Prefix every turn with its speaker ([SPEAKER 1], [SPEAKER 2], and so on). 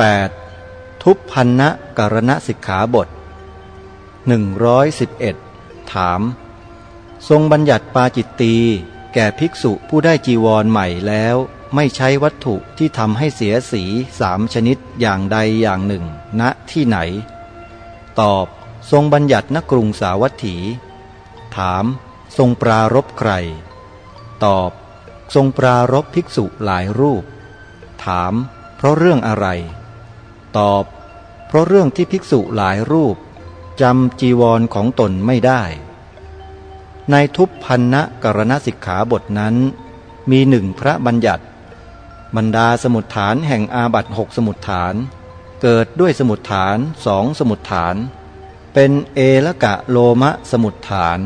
[SPEAKER 1] 8. ทุพพันณกรณสิกขาบท 111 ถาม ทรงบัญญัติปาจิตตีแก่ภิกษุผู้ได้จีวรใหม่แล้ว ไม่ใช้วัตถุที่ทำให้เสียสีสามชนิดอย่างใดอย่างหนึ่ง ณที่ไหน ตอบทรงบัญญัติณกรุงสาวัตถี ถาม ทรงปรารบใคร ตอบ ทรงปรารบภิกษุหลายรูป ถาม เพราะเรื่องอะไร ตอบ เพราะเรื่องที่ภิกษุหลายรูปจำจีวรของตนไม่ได้ ในทุพพันณกรณสิกขาบทนั้น มีหนึ่งพระบัญญัติ บรรดาสมุดฐานแห่งอาบัตหกสมุดฐาน เกิดด้วยสมุดฐานสองสมุดฐาน เป็นเอละกะโลมะสมุดฐาน